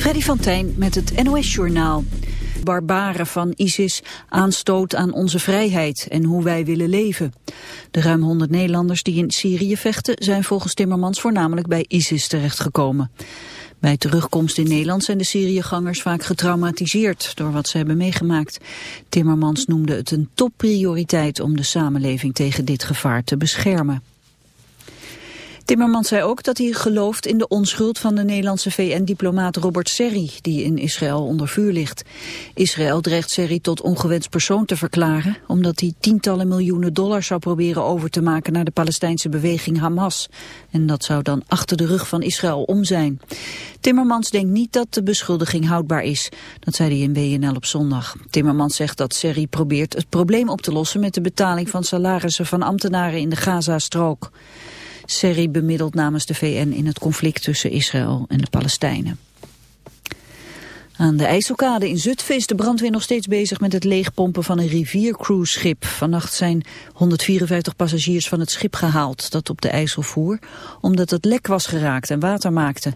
Freddy van Tijn met het NOS-journaal. Barbaren van ISIS aanstoot aan onze vrijheid en hoe wij willen leven. De ruim 100 Nederlanders die in Syrië vechten... zijn volgens Timmermans voornamelijk bij ISIS terechtgekomen. Bij terugkomst in Nederland zijn de Syriëgangers vaak getraumatiseerd door wat ze hebben meegemaakt. Timmermans noemde het een topprioriteit om de samenleving tegen dit gevaar te beschermen. Timmermans zei ook dat hij gelooft in de onschuld van de Nederlandse VN-diplomaat Robert Serri, die in Israël onder vuur ligt. Israël dreigt Serri tot ongewenst persoon te verklaren, omdat hij tientallen miljoenen dollars zou proberen over te maken naar de Palestijnse beweging Hamas. En dat zou dan achter de rug van Israël om zijn. Timmermans denkt niet dat de beschuldiging houdbaar is. Dat zei hij in WNL op zondag. Timmermans zegt dat Serri probeert het probleem op te lossen met de betaling van salarissen van ambtenaren in de Gaza-strook. Serri bemiddelt namens de VN in het conflict tussen Israël en de Palestijnen. Aan de IJsselkade in Zutphen is de brandweer nog steeds bezig met het leegpompen van een riviercruiseschip. Vannacht zijn 154 passagiers van het schip gehaald dat op de IJssel voer, omdat het lek was geraakt en water maakte.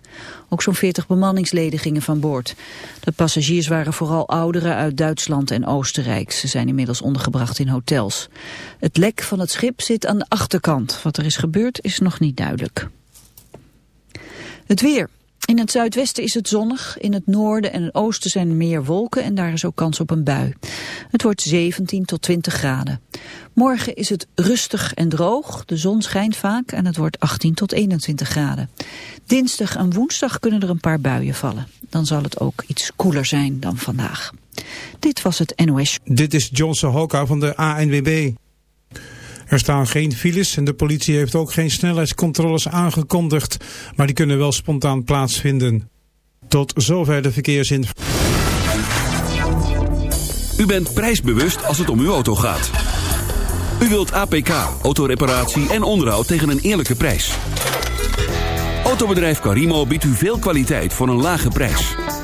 Ook zo'n 40 bemanningsleden gingen van boord. De passagiers waren vooral ouderen uit Duitsland en Oostenrijk. Ze zijn inmiddels ondergebracht in hotels. Het lek van het schip zit aan de achterkant. Wat er is gebeurd is nog niet duidelijk. Het weer. In het zuidwesten is het zonnig, in het noorden en het oosten zijn meer wolken en daar is ook kans op een bui. Het wordt 17 tot 20 graden. Morgen is het rustig en droog, de zon schijnt vaak en het wordt 18 tot 21 graden. Dinsdag en woensdag kunnen er een paar buien vallen. Dan zal het ook iets koeler zijn dan vandaag. Dit was het NOS. Dit is Johnson Hoka van de ANWB. Er staan geen files en de politie heeft ook geen snelheidscontroles aangekondigd, maar die kunnen wel spontaan plaatsvinden. Tot zover de verkeersinformatie. U bent prijsbewust als het om uw auto gaat. U wilt APK, autoreparatie en onderhoud tegen een eerlijke prijs. Autobedrijf Carimo biedt u veel kwaliteit voor een lage prijs.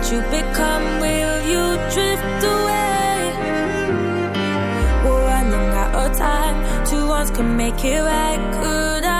What you become? Will you drift away? We're running out of time. Two can make it right. Could I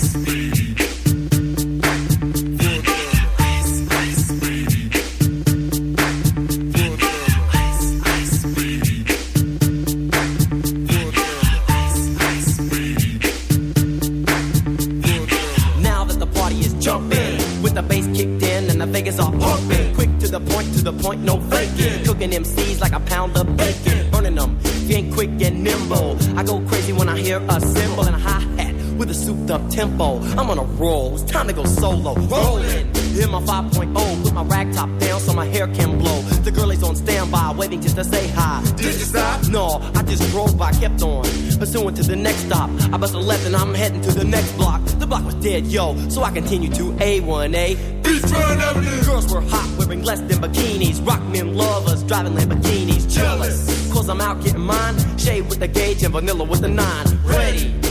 bass kicked in, and the Vegas are pumping. Quick to the point, to the point, no faking. Cooking them MCs like a pound of bacon. Burning them, ain't quick and nimble. I go crazy when I hear a cymbal and a hi-hat with a souped up tempo. I'm on a roll, it's time to go solo. Rolling, hit my 5.0, put my rag top down so my hair can blow. The girl is on standby, waiting just to say hi. Did you stop? No, I just drove by, kept on. Pursuing to the next stop. I bust a left and I'm heading to the next block. The block was dead, yo, so I continue to A1A. Beachfront Avenue. Girls were hot, wearing less than bikinis. Rock men lovers, driving Lamborghinis. Jealous, cause I'm out getting mine. Shade with the gauge and vanilla with the nine. Ready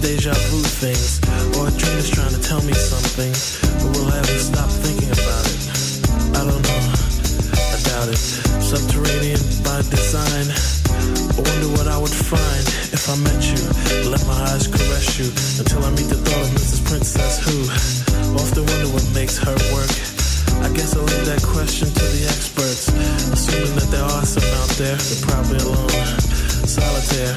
deja vu things, or a dream is trying to tell me something, but we'll haven't stopped thinking about it. I don't know, I doubt it. Subterranean by design. I wonder what I would find if I met you. Let my eyes caress you until I meet the thought of Mrs. Princess who often wonder what makes her work. I guess I'll leave that question to the experts, assuming that there are some out there. They're probably alone, solitaire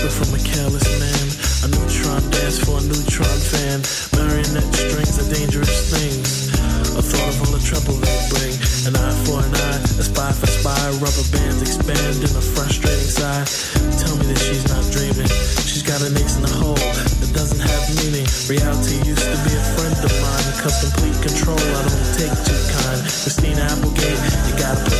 careless from a careless man. A neutron dance for a neutron fan. Marionette strings are dangerous things. A thought of all the trouble they bring. An eye for an eye, a spy for spy. Rubber bands expand in a frustrating sigh. Tell me that she's not dreaming. She's got an ace in the hole that doesn't have meaning. Reality used to be a friend of mine. Cause complete control, I don't take too kind. Christina Applegate, you gotta put